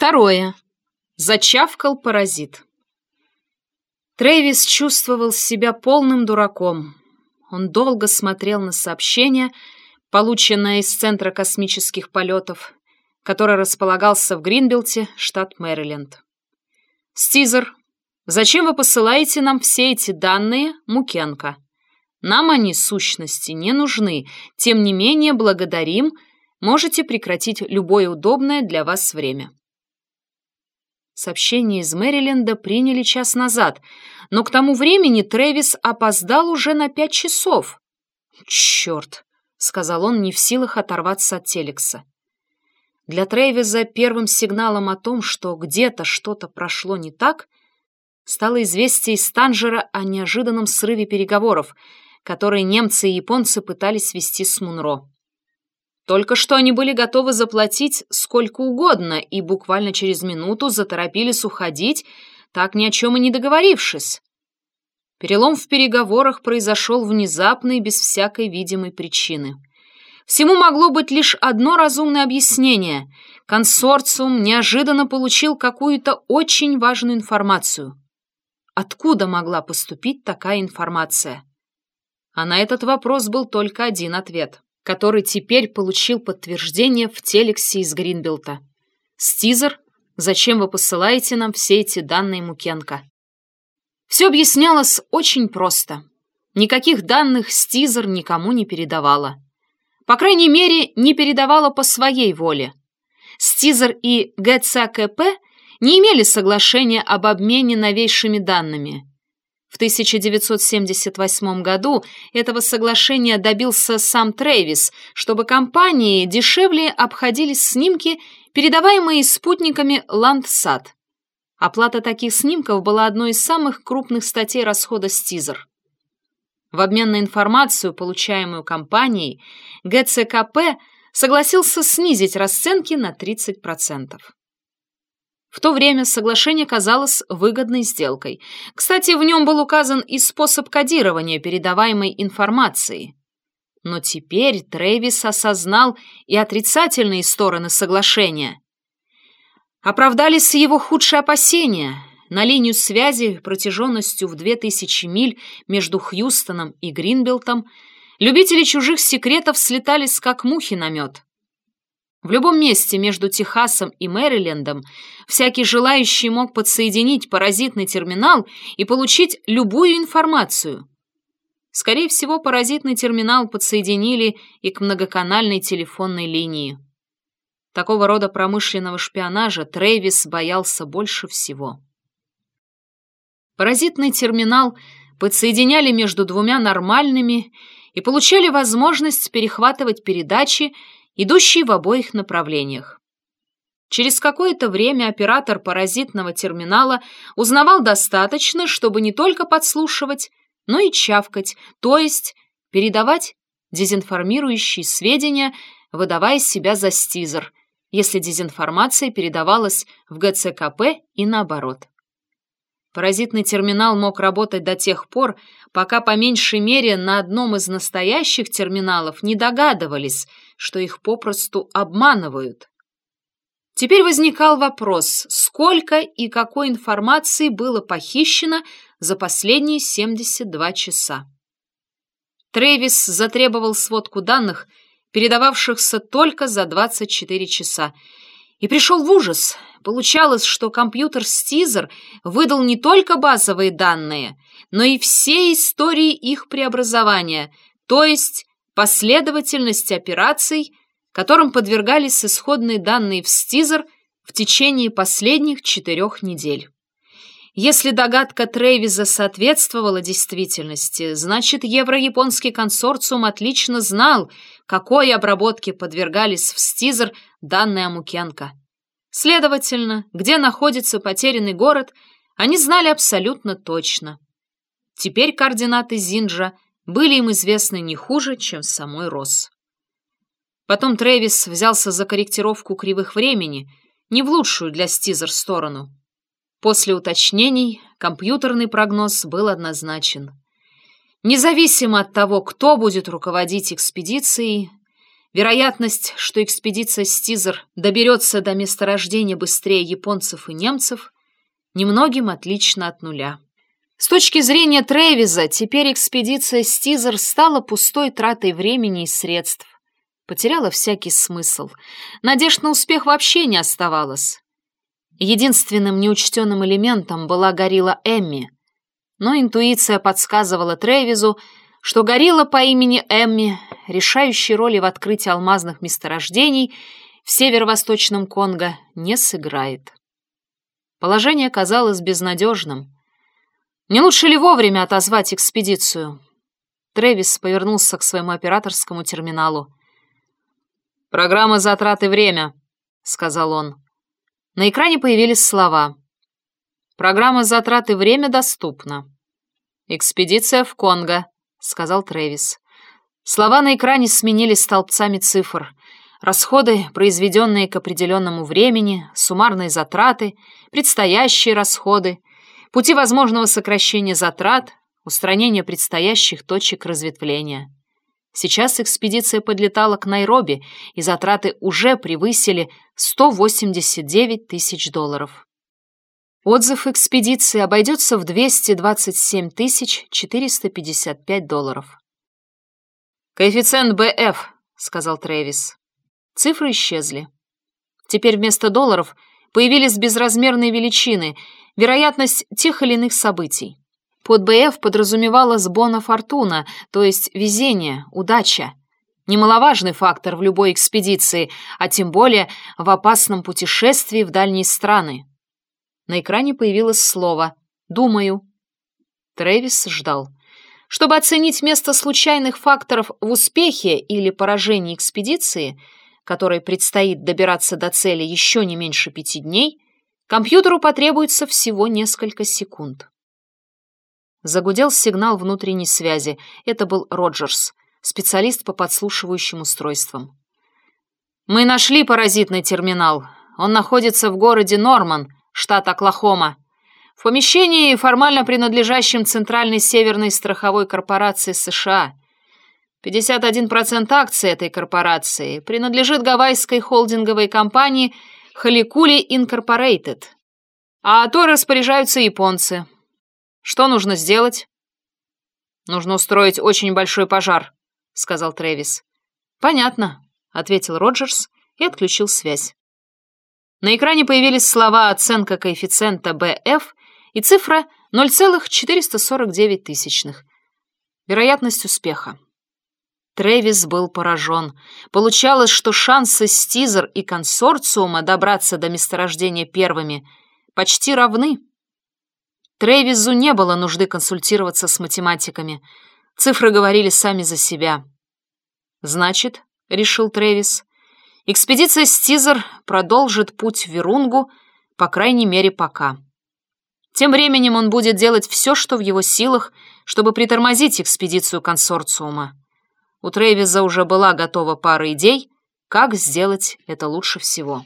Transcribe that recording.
Второе. Зачавкал паразит. Трэвис чувствовал себя полным дураком. Он долго смотрел на сообщение, полученное из Центра космических полетов, который располагался в Гринбелте, штат Мэриленд. «Стизер, зачем вы посылаете нам все эти данные, Мукенко? Нам они, сущности, не нужны. Тем не менее, благодарим. Можете прекратить любое удобное для вас время». Сообщение из Мэриленда приняли час назад, но к тому времени Трэвис опоздал уже на пять часов. «Черт!» — сказал он, не в силах оторваться от телекса. Для Трэвиза первым сигналом о том, что где-то что-то прошло не так, стало известие из Танжера о неожиданном срыве переговоров, которые немцы и японцы пытались вести с Мунро. Только что они были готовы заплатить сколько угодно и буквально через минуту заторопились уходить, так ни о чем и не договорившись. Перелом в переговорах произошел внезапно и без всякой видимой причины. Всему могло быть лишь одно разумное объяснение. Консорциум неожиданно получил какую-то очень важную информацию. Откуда могла поступить такая информация? А на этот вопрос был только один ответ который теперь получил подтверждение в телексе из Гринбелта. «Стизер, зачем вы посылаете нам все эти данные Мукенко?» Все объяснялось очень просто. Никаких данных Стизер никому не передавала. По крайней мере, не передавала по своей воле. Стизер и ГЦКП не имели соглашения об обмене новейшими данными – в 1978 году этого соглашения добился сам Трэвис, чтобы компании дешевле обходились снимки, передаваемые спутниками Landsat. Оплата таких снимков была одной из самых крупных статей расхода Стизер. В обмен на информацию, получаемую компанией, ГЦКП согласился снизить расценки на 30%. В то время соглашение казалось выгодной сделкой. Кстати, в нем был указан и способ кодирования передаваемой информации. Но теперь Трэвис осознал и отрицательные стороны соглашения. Оправдались его худшие опасения. На линию связи протяженностью в 2000 миль между Хьюстоном и Гринбелтом любители чужих секретов слетались как мухи на мед. В любом месте между Техасом и Мэрилендом всякий желающий мог подсоединить паразитный терминал и получить любую информацию. Скорее всего, паразитный терминал подсоединили и к многоканальной телефонной линии. Такого рода промышленного шпионажа Трэвис боялся больше всего. Паразитный терминал подсоединяли между двумя нормальными и получали возможность перехватывать передачи идущие в обоих направлениях. Через какое-то время оператор паразитного терминала узнавал достаточно, чтобы не только подслушивать, но и чавкать, то есть передавать дезинформирующие сведения, выдавая себя за стизер, если дезинформация передавалась в ГЦКП и наоборот. Паразитный терминал мог работать до тех пор, пока по меньшей мере на одном из настоящих терминалов не догадывались – что их попросту обманывают. Теперь возникал вопрос, сколько и какой информации было похищено за последние 72 часа. Трэвис затребовал сводку данных, передававшихся только за 24 часа, и пришел в ужас. Получалось, что компьютер Стизер выдал не только базовые данные, но и все истории их преобразования, то есть последовательность операций, которым подвергались исходные данные в Стизер в течение последних четырех недель. Если догадка Трейвиза соответствовала действительности, значит, Евро-Японский консорциум отлично знал, какой обработке подвергались в Стизер данные Амукенко. Следовательно, где находится потерянный город, они знали абсолютно точно. Теперь координаты Зинджа – были им известны не хуже, чем самой Росс. Потом Трэвис взялся за корректировку кривых времени, не в лучшую для Стизер сторону. После уточнений компьютерный прогноз был однозначен. Независимо от того, кто будет руководить экспедицией, Вероятность, что экспедиция Стизер доберется до месторождения быстрее японцев и немцев, немногим отлично от нуля. С точки зрения Тревиза, теперь экспедиция Стизер стала пустой тратой времени и средств. Потеряла всякий смысл. Надежд на успех вообще не оставалось. Единственным неучтенным элементом была горилла Эмми, но интуиция подсказывала Тревизу, что горилла по имени Эмми, решающей роли в открытии алмазных месторождений в северо-восточном Конго, не сыграет. Положение казалось безнадежным. Не лучше ли вовремя отозвать экспедицию? Трэвис повернулся к своему операторскому терминалу. «Программа затраты время», — сказал он. На экране появились слова. «Программа затраты время доступна». «Экспедиция в Конго», — сказал Трэвис. Слова на экране сменились столбцами цифр. Расходы, произведенные к определенному времени, суммарные затраты, предстоящие расходы, пути возможного сокращения затрат, устранения предстоящих точек разветвления. Сейчас экспедиция подлетала к Найроби, и затраты уже превысили 189 тысяч долларов. Отзыв экспедиции обойдется в 227 455 долларов. «Коэффициент БФ», — сказал Трэвис. Цифры исчезли. Теперь вместо долларов появились безразмерные величины, вероятность тех или иных событий. Под БФ подразумевалась бона фортуна, то есть везение, удача. Немаловажный фактор в любой экспедиции, а тем более в опасном путешествии в дальние страны. На экране появилось слово «думаю». Трэвис ждал. Чтобы оценить место случайных факторов в успехе или поражении экспедиции, которой предстоит добираться до цели еще не меньше пяти дней, компьютеру потребуется всего несколько секунд. Загудел сигнал внутренней связи. Это был Роджерс, специалист по подслушивающим устройствам. «Мы нашли паразитный терминал. Он находится в городе Норман, штат Оклахома. В помещении, формально принадлежащем Центральной Северной страховой корпорации США. 51% акций этой корпорации принадлежит гавайской холдинговой компании Халикули Инкорпорейтед. А то распоряжаются японцы. Что нужно сделать?» «Нужно устроить очень большой пожар», — сказал Трэвис. «Понятно», — ответил Роджерс и отключил связь. На экране появились слова «оценка коэффициента БФ» и цифра 0,449 тысячных. Вероятность успеха. Трэвис был поражен. Получалось, что шансы Стизер и консорциума добраться до месторождения первыми почти равны. Трэвизу не было нужды консультироваться с математиками. Цифры говорили сами за себя. «Значит», — решил Трэвис, — «экспедиция Стизер продолжит путь в Верунгу, по крайней мере, пока». Тем временем он будет делать все, что в его силах, чтобы притормозить экспедицию консорциума. У Трэвиза уже была готова пара идей, как сделать это лучше всего.